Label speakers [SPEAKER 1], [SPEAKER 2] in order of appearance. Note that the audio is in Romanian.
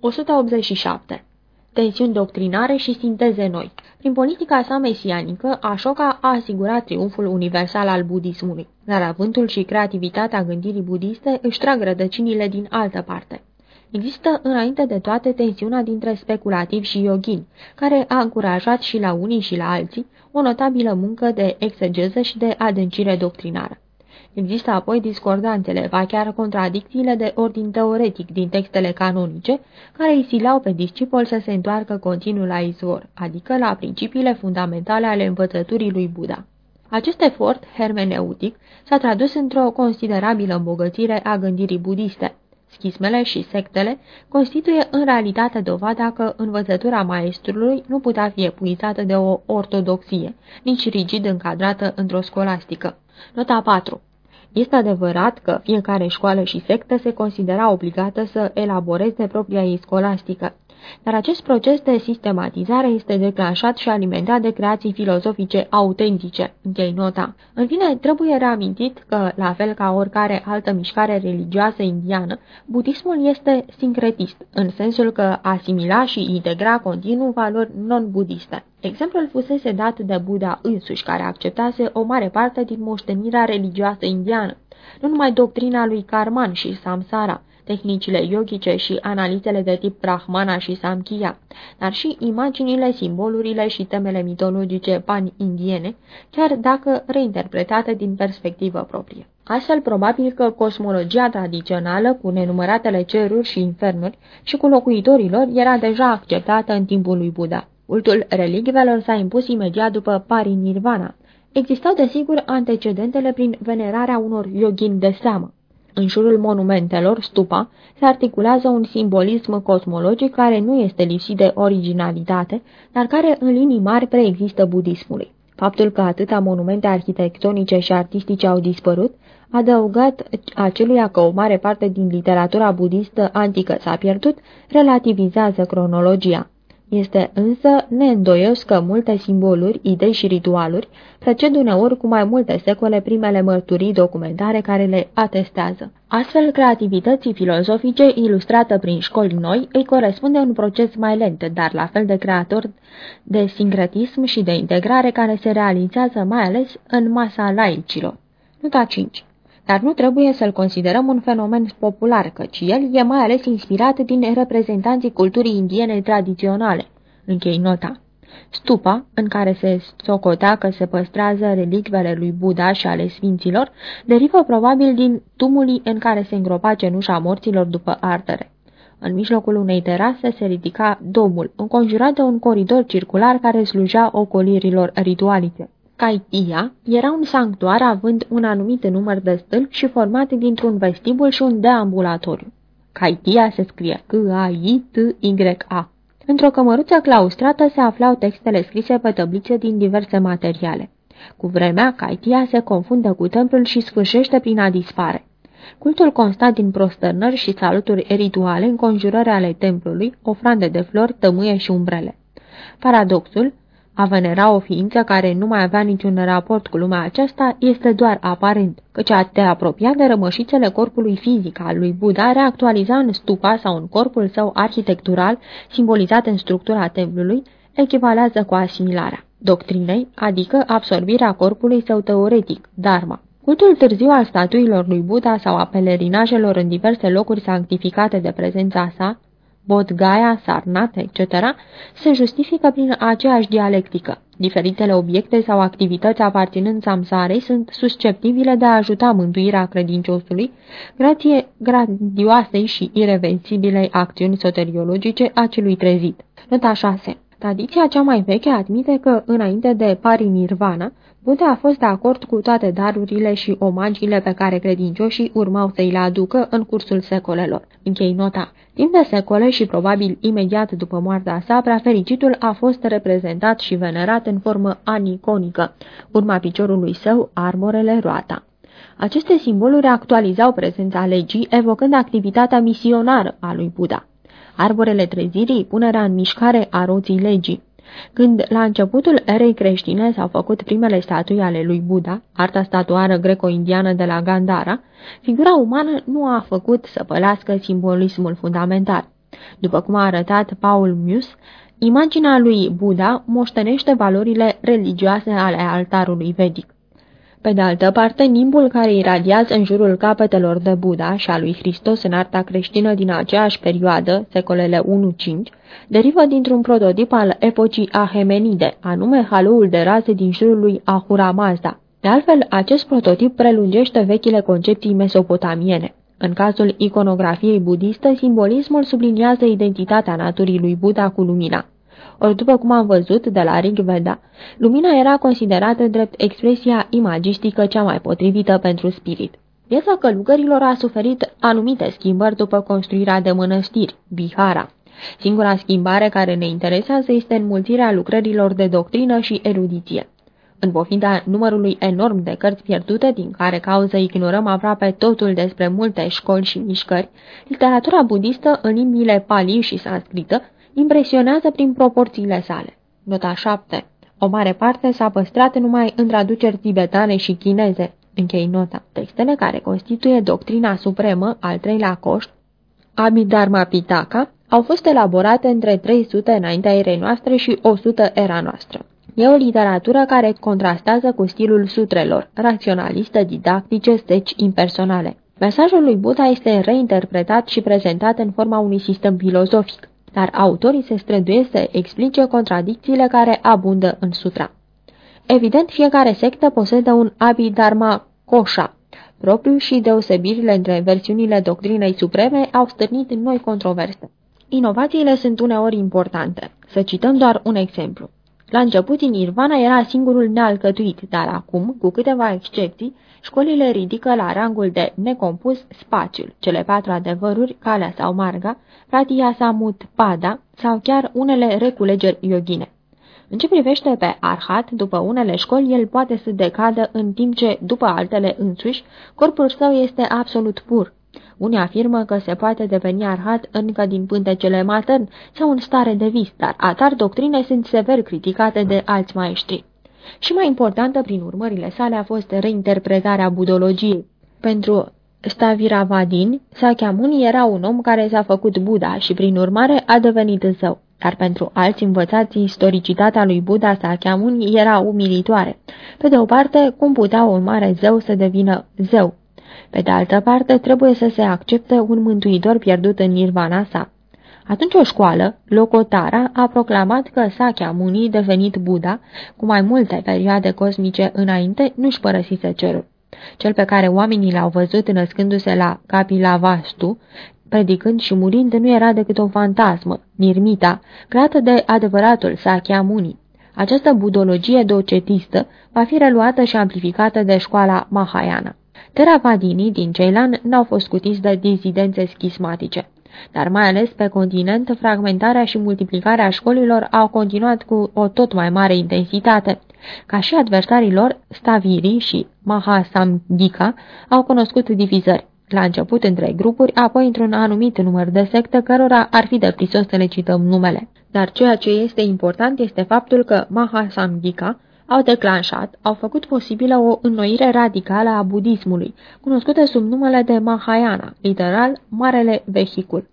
[SPEAKER 1] 187. Tensiuni doctrinare și sinteze noi Prin politica sa mesianică, Ashoka a asigurat triumful universal al budismului, dar avântul și creativitatea gândirii budiste își trag rădăcinile din altă parte. Există înainte de toate tensiunea dintre speculativ și yogin, care a încurajat și la unii și la alții o notabilă muncă de exegeză și de adâncire doctrinară. Există apoi discordanțele, va chiar contradicțiile de ordin teoretic din textele canonice, care îi silau pe discipol să se întoarcă continuu la izvor, adică la principiile fundamentale ale învățăturii lui Buddha. Acest efort hermeneutic s-a tradus într-o considerabilă îmbogățire a gândirii budiste. Schismele și sectele constituie în realitate dovada că învățătura maestrului nu putea fi epuizată de o ortodoxie, nici rigid încadrată într-o scolastică. Nota 4. Este adevărat că fiecare școală și sectă se considera obligată să elaboreze propria ei scolastică, dar acest proces de sistematizare este declanșat și alimentat de creații filozofice autentice, închei nota. În fine, trebuie reamintit că, la fel ca oricare altă mișcare religioasă indiană, budismul este sincretist, în sensul că asimila și integra continuu valori non-budiste. Exemplul fusese dat de Buddha însuși, care acceptase o mare parte din moștenirea religioasă indiană, nu numai doctrina lui Karman și Samsara, tehnicile yogice și analizele de tip Brahmana și Samkhya, dar și imaginile, simbolurile și temele mitologice pan-indiene, chiar dacă reinterpretate din perspectivă proprie. Astfel, probabil că cosmologia tradițională, cu nenumăratele ceruri și infernuri și cu locuitorilor, era deja acceptată în timpul lui Buddha. Cultul relicvelor s-a impus imediat după parinirvana. Existau, desigur, antecedentele prin venerarea unor yogini de seamă. În jurul monumentelor, stupa, se articulează un simbolism cosmologic care nu este lipsit de originalitate, dar care în linii mari preexistă budismului. Faptul că atâtea monumente arhitectonice și artistice au dispărut, adăugat aceluia că o mare parte din literatura budistă antică s-a pierdut, relativizează cronologia. Este însă neîndoios că multe simboluri, idei și ritualuri preced uneori cu mai multe secole primele mărturii documentare care le atestează. Astfel, creativității filozofice ilustrată prin școli noi îi corespunde un proces mai lent, dar la fel de creator de sincretism și de integrare care se realizează mai ales în masa laicilor. Nota 5 dar nu trebuie să-l considerăm un fenomen popular, căci el e mai ales inspirat din reprezentanții culturii indiene tradiționale. Închei nota. Stupa, în care se socotea că se păstrează relicvele lui Buddha și ale sfinților, derivă probabil din tumulii în care se îngropa cenușa morților după ardere. În mijlocul unei terase se ridica domul, înconjurat de un coridor circular care slujea ocolirilor ritualice. Caitia era un sanctuar având un anumit număr de stâlpi și format dintr-un vestibul și un deambulatoriu. Caitia se scrie C-A-I-T-Y-A. Într-o cămăruță claustrată se aflau textele scrise pe tăblițe din diverse materiale. Cu vremea, Caitia se confundă cu templul și sfârșește prin a dispare. Cultul consta din prosternări și saluturi rituale, înconjurări ale templului, ofrande de flori, tămâie și umbrele. Paradoxul a venera o ființă care nu mai avea niciun raport cu lumea aceasta este doar aparent, căci a te apropia de rămășițele corpului fizic al lui Buddha reactualiza în stupa sau în corpul său arhitectural, simbolizat în structura templului, echivalează cu asimilarea doctrinei, adică absorbirea corpului său teoretic, dharma. Cultul târziu al statuilor lui Buddha sau a pelerinajelor în diverse locuri sanctificate de prezența sa, Bodgaia, Sarnat, etc., se justifică prin aceeași dialectică. Diferitele obiecte sau activități aparținând samsarei sunt susceptibile de a ajuta mântuirea credinciosului, grație grandioasei și irreversibilei acțiuni soteriologice a celui trezit. Nota 6. Tradiția cea mai veche admite că, înainte de parinirvana, Buddha a fost de acord cu toate darurile și omagiile pe care credincioșii urmau să îi le aducă în cursul secolelor. Închei nota. Timp de secole și probabil imediat după moartea sa, prefericitul a fost reprezentat și venerat în formă aniconică, urma piciorului său, armorele, roata. Aceste simboluri actualizau prezența legii, evocând activitatea misionară a lui Buddha. Arborele trezirii, punerea în mișcare a roții legii. Când la începutul erei creștine s-au făcut primele statui ale lui Buddha, arta statuară greco-indiană de la Gandhara, figura umană nu a făcut să pălească simbolismul fundamental. După cum a arătat Paul Mus, imaginea lui Buddha moștenește valorile religioase ale altarului vedic. Pe de altă parte, nimbul care iradiază în jurul capetelor de Buddha și a lui Hristos în arta creștină din aceeași perioadă, secolele 1-5, derivă dintr-un prototip al epocii Ahemenide, anume haloul de raze din jurul lui Ahura Mazda. De altfel, acest prototip prelungește vechile concepții mesopotamiene. În cazul iconografiei budiste, simbolismul subliniază identitatea naturii lui Buddha cu lumina. Ori după cum am văzut de la Rig Veda, lumina era considerată drept expresia imagistică cea mai potrivită pentru spirit. Viața călugărilor a suferit anumite schimbări după construirea de mănăstiri, Bihara. Singura schimbare care ne interesează este înmulțirea lucrărilor de doctrină și erudiție. În pofida numărului enorm de cărți pierdute, din care cauză ignorăm aproape totul despre multe școli și mișcări, literatura budistă în limbile pali și sanscrită impresionează prin proporțiile sale. Nota 7. O mare parte s-a păstrat numai în traduceri tibetane și chineze. Închei nota. Textele care constituie doctrina supremă al treilea coș, Abhidharma Pitaka, au fost elaborate între 300 înaintea erei noastre și 100 era noastră. E o literatură care contrastează cu stilul sutrelor, raționalistă, didactice, steci impersonale. Mesajul lui Buddha este reinterpretat și prezentat în forma unui sistem filozofic, dar autorii se străduiesc să explice contradicțiile care abundă în sutra. Evident, fiecare sectă posedă un Abhidharma Kosha, propriu și deosebirile între versiunile doctrinei supreme au stârnit noi controverse. Inovațiile sunt uneori importante. Să cităm doar un exemplu. La început, Nirvana era singurul nealcătuit, dar acum, cu câteva excepții, școlile ridică la rangul de necompus spațiul, cele patru adevăruri, calea sau marga, pratia samut pada sau chiar unele reculegeri yogine. În ce privește pe arhat, după unele școli, el poate să decadă în timp ce, după altele însuși, corpul său este absolut pur, unii afirmă că se poate deveni arhat încă din pântecele matern sau în stare de vis, dar atar doctrine sunt sever criticate de alți maestri. Și mai importantă prin urmările sale a fost reinterpretarea budologiei. Pentru Staviravadin, Sakyamuni era un om care s-a făcut Buddha și prin urmare a devenit zău. Dar pentru alți învățați, istoricitatea lui Buddha Sakyamuni era umilitoare. Pe de o parte, cum putea un mare zeu să devină zeu? Pe de altă parte, trebuie să se accepte un mântuitor pierdut în nirvana sa. Atunci o școală, Locotara, a proclamat că Sakya Muni, devenit Buddha, cu mai multe perioade cosmice înainte, nu-și părăsise cerul. Cel pe care oamenii l-au văzut născându-se la Kapilavastu, predicând și murind, nu era decât o fantasmă, Nirmita, creată de adevăratul Sakya Muni. Această budologie docetistă va fi reluată și amplificată de școala Mahayana. Teravadinii din Ceilan n-au fost scutiți de dizidențe schismatice. Dar mai ales pe continent, fragmentarea și multiplicarea școlilor au continuat cu o tot mai mare intensitate. Ca și adversarii lor, Staviri și Mahasamgika au cunoscut divizări. La început între grupuri, apoi într-un anumit număr de secte, cărora ar fi de prisos să le cităm numele. Dar ceea ce este important este faptul că Mahasamgika au declanșat, au făcut posibilă o înnoire radicală a budismului, cunoscută sub numele de Mahayana, literal Marele Vehicul.